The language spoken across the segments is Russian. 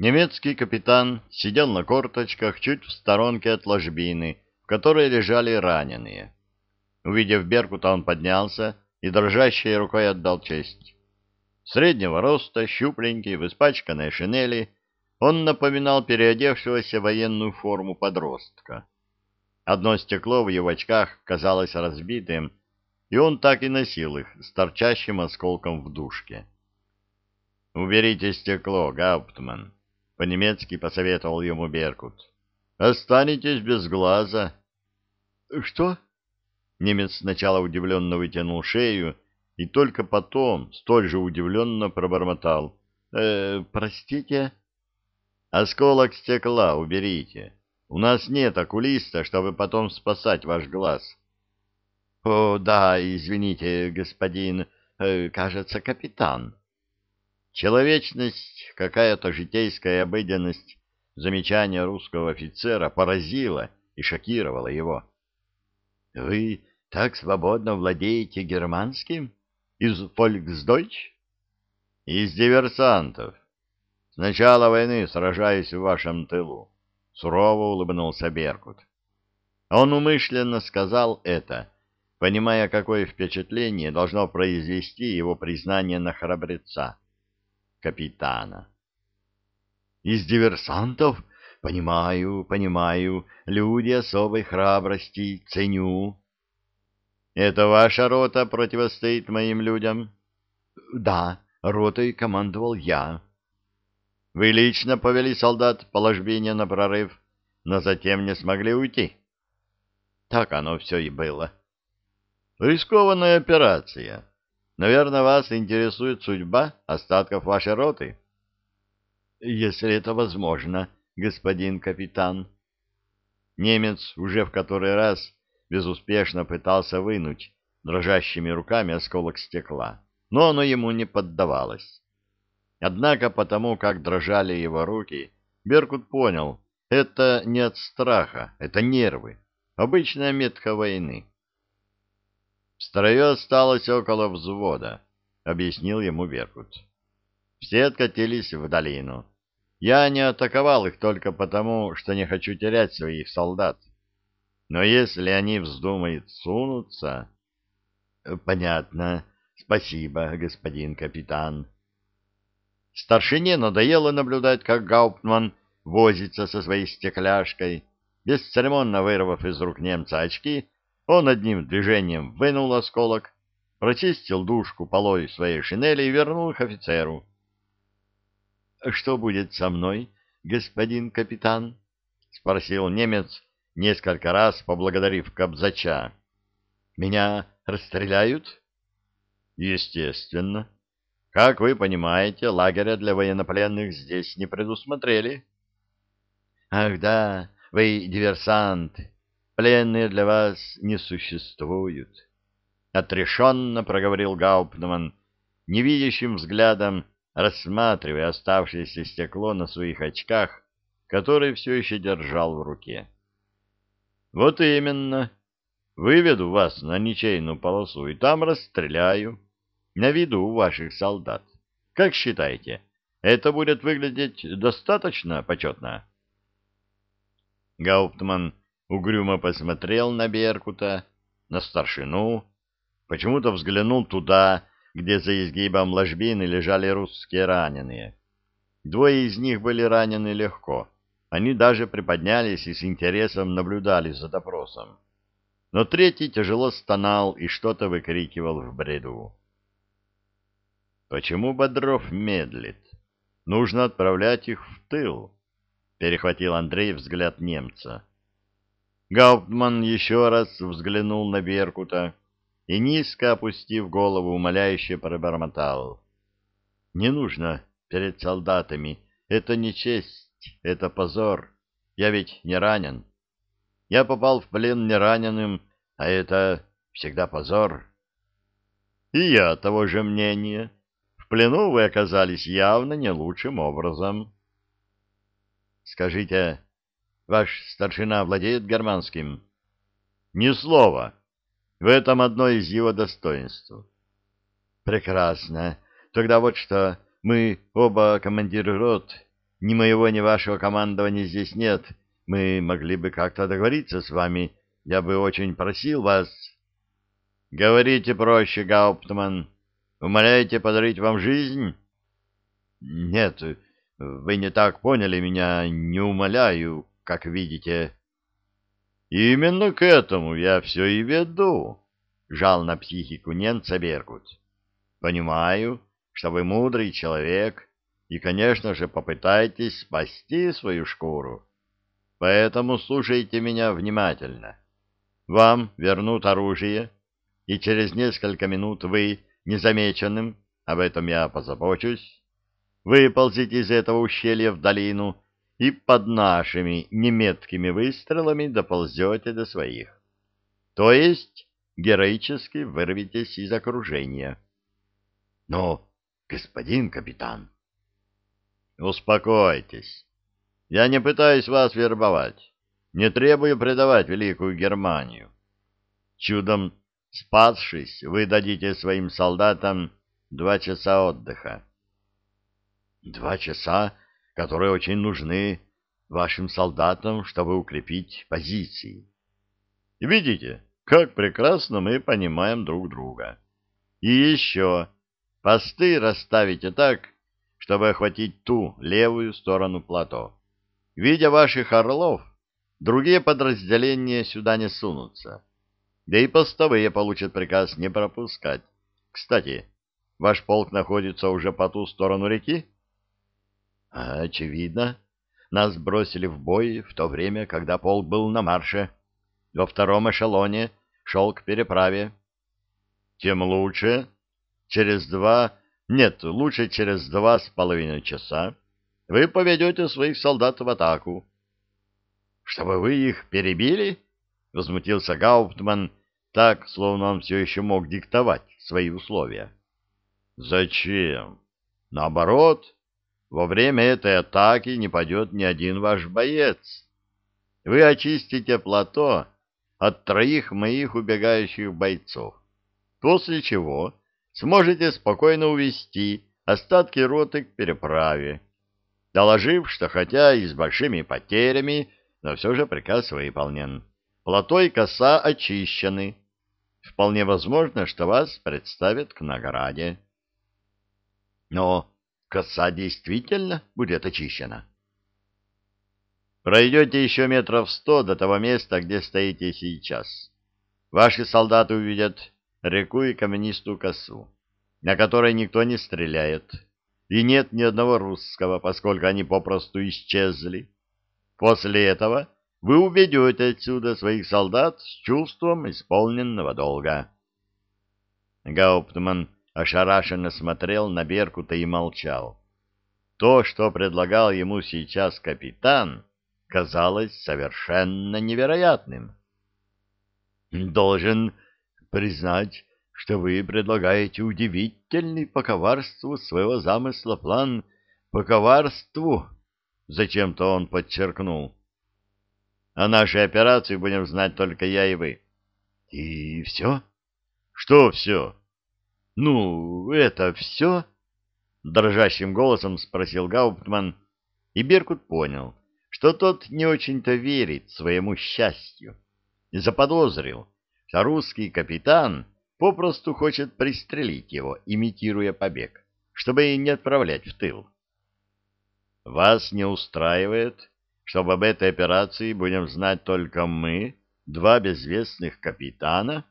Немецкий капитан сидел на корточках чуть в сторонке от ложбины, в которой лежали раненые. Увидев Беркута, он поднялся и дрожащей рукой отдал честь. Среднего роста, щупленький, в испачканной шинели, он напоминал переодевшегося военную форму подростка. Одно стекло в его очках казалось разбитым, и он так и носил их с торчащим осколком в дужке. «Уберите стекло, Гауптман», — по-немецки посоветовал ему Беркут. «Останетесь без глаза». «Что?» Немец сначала удивленно вытянул шею и только потом столь же удивленно пробормотал. «Э, простите?» «Осколок стекла уберите. У нас нет окулиста, чтобы потом спасать ваш глаз». «О, да, извините, господин, э, кажется, капитан». Человечность, какая-то житейская обыденность замечания русского офицера поразила и шокировала его. «Вы так свободно владеете германским? Из фольксдойч? Из диверсантов. С начала войны сражаюсь в вашем тылу. Сурово улыбнулся Беркут. Он умышленно сказал это, понимая, какое впечатление должно произвести его признание на храбреца, капитана. Из диверсантов? Понимаю, понимаю, люди особой храбрости, ценю. Это ваша рота противостоит моим людям? Да, ротой командовал я. Вы лично повели солдат по ложбине на прорыв, но затем не смогли уйти? Так оно все и было. Рискованная операция. Наверное, вас интересует судьба остатков вашей роты? Если это возможно, господин капитан. Немец уже в который раз безуспешно пытался вынуть дрожащими руками осколок стекла, но оно ему не поддавалось. Однако потому, как дрожали его руки, Беркут понял, это не от страха, это нервы, обычная метка войны. В строю осталось около взвода, объяснил ему Беркут. Все откатились в долину. Я не атаковал их только потому, что не хочу терять своих солдат. Но если они вздумают сунуться... — Понятно. Спасибо, господин капитан. Старшине надоело наблюдать, как Гауптман возится со своей стекляшкой. Бесцеремонно вырвав из рук немца очки, он одним движением вынул осколок, прочистил дужку полой своей шинели и вернул их офицеру. — Что будет со мной, господин капитан? — спросил немец, несколько раз поблагодарив Кобзача. «Меня расстреляют?» «Естественно. Как вы понимаете, лагеря для военнопленных здесь не предусмотрели». «Ах да, вы диверсанты. Пленные для вас не существуют», — отрешенно проговорил Гауптман, невидящим взглядом рассматривая оставшееся стекло на своих очках, которые все еще держал в руке. Вот именно. Выведу вас на ничейную полосу и там расстреляю. На виду у ваших солдат. Как считаете, это будет выглядеть достаточно почетно? Гауптман угрюмо посмотрел на Беркута, на старшину, почему-то взглянул туда, где за изгибом ложбины лежали русские раненые. Двое из них были ранены легко. Они даже приподнялись и с интересом наблюдали за допросом. Но третий тяжело стонал и что-то выкрикивал в бреду. «Почему Бодров медлит? Нужно отправлять их в тыл», — перехватил Андрей взгляд немца. Гауптман еще раз взглянул на Беркута и, низко опустив голову, умоляюще пробормотал. «Не нужно перед солдатами, это не честь» это позор. Я ведь не ранен. Я попал в плен не раненым, а это всегда позор. И я того же мнения. В плену вы оказались явно не лучшим образом. Скажите, ваш старшина владеет германским? Ни слова. В этом одно из его достоинств. Прекрасно. Тогда вот что, мы оба командиры рот, ни моего, ни вашего командования здесь нет, мы могли бы как-то договориться с вами. Я бы очень просил вас... — Говорите проще, Гауптман. Умоляете подарить вам жизнь? — Нет, вы не так поняли меня, не умоляю, как видите. — Именно к этому я все и веду, — жал на психику немца Беркут. — Понимаю, что вы мудрый человек, и, конечно же, попытаетесь спасти свою шкуру. Поэтому слушайте меня внимательно. Вам вернут оружие, и через несколько минут вы, незамеченным, об этом я позабочусь, выползите из этого ущелья в долину и под нашими неметкими выстрелами доползете до своих. То есть героически вырветесь из окружения. Но, господин капитан... Успокойтесь. Я не пытаюсь вас вербовать, не требую предавать Великую Германию. Чудом Спасшись, вы дадите своим солдатам два часа отдыха. Два часа, которые очень нужны вашим солдатам, чтобы укрепить позиции. Видите, как прекрасно мы понимаем друг друга. И еще, посты расставите так, чтобы охватить ту левую сторону плато. Видя ваших орлов, другие подразделения сюда не сунутся да и постовые получат приказ не пропускать. Кстати, ваш полк находится уже по ту сторону реки? Очевидно. Нас бросили в бой в то время, когда полк был на марше. Во втором эшелоне шел к переправе. Тем лучше. Через два... Нет, лучше через два с половиной часа вы поведете своих солдат в атаку. — Чтобы вы их перебили? — возмутился Гауптман, так, словно он все еще мог диктовать свои условия. Зачем? Наоборот, во время этой атаки не пойдет ни один ваш боец. Вы очистите плато от троих моих убегающих бойцов, после чего сможете спокойно увести остатки роты к переправе, доложив, что хотя и с большими потерями, но все же приказ выполнен. Плато и коса очищены, Вполне возможно, что вас представят к награде. Но коса действительно будет очищена. Пройдете еще метров сто до того места, где стоите сейчас. Ваши солдаты увидят реку и каменистую косу, на которой никто не стреляет, и нет ни одного русского, поскольку они попросту исчезли. После этого вы уведете отсюда своих солдат с чувством исполненного долга. Гауптман ошарашенно смотрел на Беркута и молчал. То, что предлагал ему сейчас капитан, казалось совершенно невероятным. «Должен признать, что вы предлагаете удивительный по коварству своего замысла план по коварству», — зачем-то он подчеркнул. О нашей операции будем знать только я и вы. — И все? — Что все? — Ну, это все? — дрожащим голосом спросил Гауптман, и Беркут понял, что тот не очень-то верит своему счастью, заподозрил, что русский капитан попросту хочет пристрелить его, имитируя побег, чтобы не отправлять в тыл. — Вас не устраивает? чтобы об этой операции будем знать только мы, два безвестных капитана?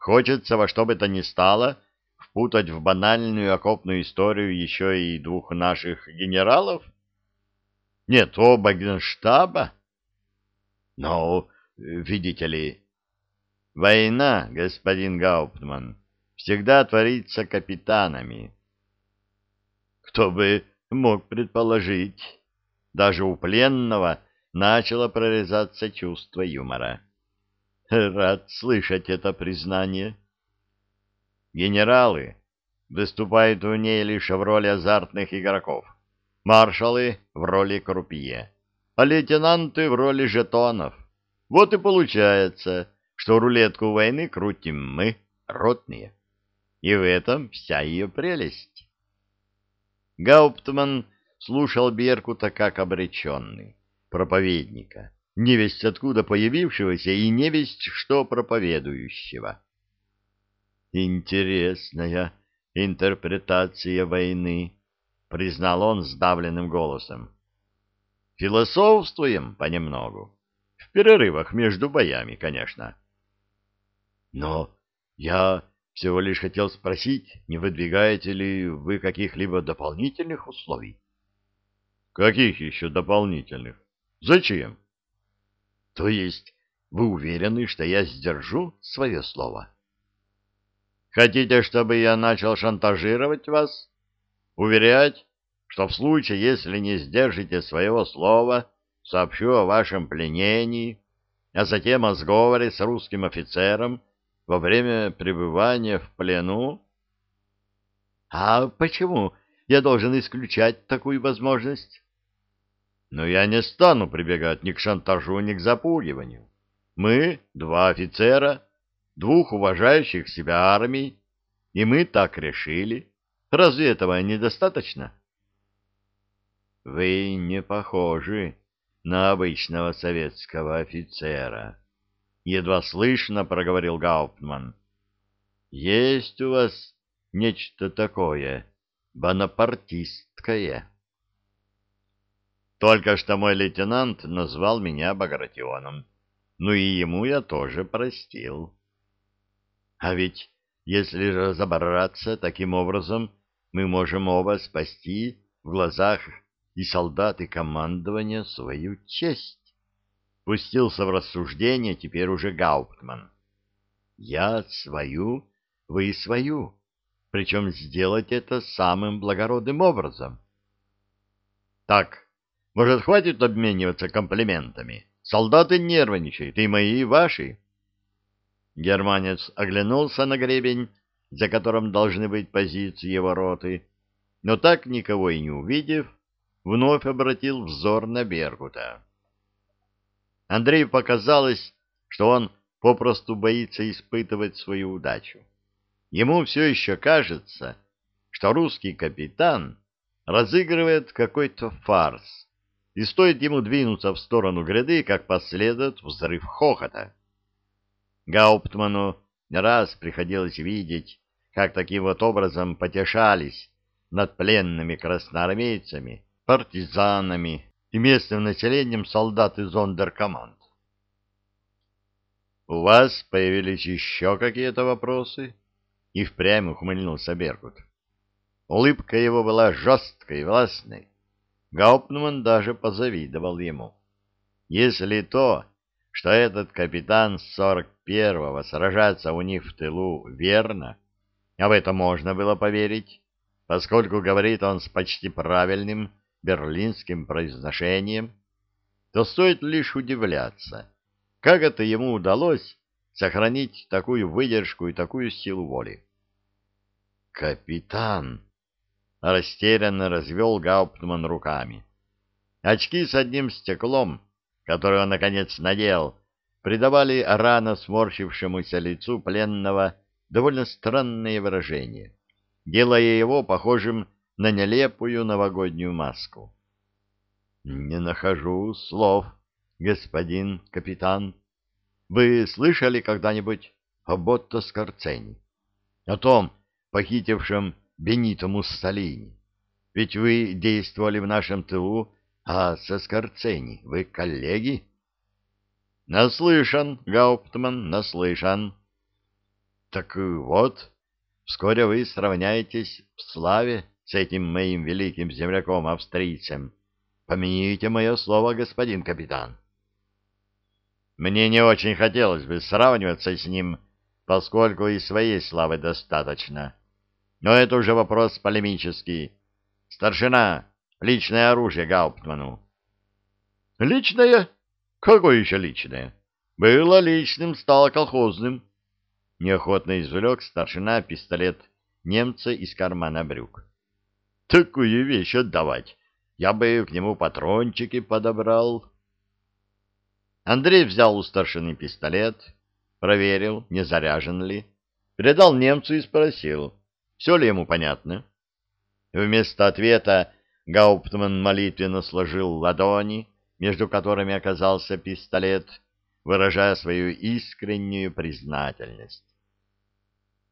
Хочется во что бы то ни стало впутать в банальную окопную историю еще и двух наших генералов? Нет, оба генштаба? Но, видите ли... Война, господин Гауптман, всегда творится капитанами. Кто бы мог предположить... Даже у пленного начало прорезаться чувство юмора. Рад слышать это признание. Генералы выступают в ней лишь в роли азартных игроков, маршалы в роли крупье, а лейтенанты в роли жетонов. Вот и получается, что рулетку войны крутим мы, ротные. И в этом вся ее прелесть. Гауптман слушал Беркута как обреченный, проповедника, невесть откуда появившегося и невесть что проповедующего. «Интересная интерпретация войны», — признал он сдавленным голосом. «Философствуем понемногу. В перерывах между боями, конечно». «Но я всего лишь хотел спросить, не выдвигаете ли вы каких-либо дополнительных условий?» «Каких еще дополнительных? Зачем?» «То есть вы уверены, что я сдержу свое слово?» Хотите, чтобы я начал шантажировать вас? Уверять, что в случае, если не сдержите своего слова, сообщу о вашем пленении, а затем о сговоре с русским офицером во время пребывания в плену? А почему я должен исключать такую возможность? Но я не стану прибегать ни к шантажу, ни к запугиванию. Мы, два офицера, двух уважающих себя армий, и мы так решили. Разве этого недостаточно? Вы не похожи на обычного советского офицера, едва слышно проговорил Гауптман. Есть у вас нечто такое бонапартистское. Только что мой лейтенант назвал меня Багратионом. Ну и ему я тоже простил. А ведь, если разобраться таким образом, мы можем оба спасти в глазах и солдат, и командования свою честь. Пустился в рассуждение теперь уже Гауптман. Я свою, вы свою. Причем сделать это самым благородным образом. Так, может, хватит обмениваться комплиментами? Солдаты нервничают, и мои, и ваши. Германец оглянулся на гребень, за которым должны быть позиции его роты, но так никого и не увидев, вновь обратил взор на Бергута. Андрею показалось, что он попросту боится испытывать свою удачу. Ему все еще кажется, что русский капитан разыгрывает какой-то фарс, и стоит ему двинуться в сторону гряды, как последует взрыв хохота. Гауптману не раз приходилось видеть, как таким вот образом потешались над пленными красноармейцами, партизанами и местным населением солдаты зондеркоманд. «У вас появились еще какие-то вопросы?» И впрямь ухмыльнулся Беркут. Улыбка его была жесткой и властной. Гауптман даже позавидовал ему. Если то, что этот капитан с сорок первого сражается у них в тылу верно, а в это можно было поверить, поскольку говорит он с почти правильным берлинским произношением, то стоит лишь удивляться, как это ему удалось сохранить такую выдержку и такую силу воли. «Капитан!» — растерянно развел Гауптман руками. Очки с одним стеклом, которые он, наконец, надел, придавали рано сморщившемуся лицу пленного довольно странное выражение, делая его похожим на нелепую новогоднюю маску. — Не нахожу слов, господин капитан. Вы слышали когда-нибудь об Отто Скорцени? О том, похитившем Бенито Муссолини? Ведь вы действовали в нашем тылу, а со Скорцени вы коллеги? — Наслышан, Гауптман, наслышан. Так вот, вскоре вы сравняетесь в славе с этим моим великим земляком-австрийцем. Помяните мое слово, господин капитан. Мне не очень хотелось бы сравниваться с ним, поскольку и своей славы достаточно. Но это уже вопрос полемический. Старшина, личное оружие Гауптману. Личное? Какое еще личное? Было личным, стало колхозным. Неохотно извлек старшина пистолет немца из кармана брюк. Такую вещь отдавать. Я бы к нему патрончики подобрал. Андрей взял у старшины пистолет, проверил, не заряжен ли, передал немцу и спросил, все ли ему понятно. Вместо ответа Гауптман молитвенно сложил ладони, между которыми оказался пистолет, выражая свою искреннюю признательность.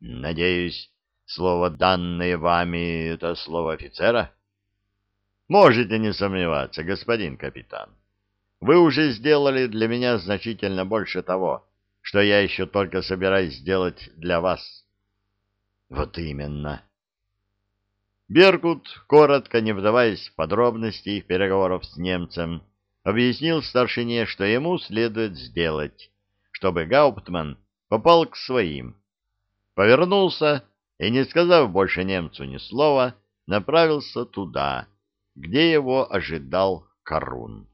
«Надеюсь, слово, данное вами, — это слово офицера?» «Можете не сомневаться, господин капитан. Вы уже сделали для меня значительно больше того, что я еще только собираюсь сделать для вас». «Вот именно». Беркут, коротко не вдаваясь в подробности их переговоров с немцем, объяснил старшине, что ему следует сделать, чтобы Гауптман попал к своим. Повернулся и, не сказав больше немцу ни слова, направился туда, где его ожидал Карун.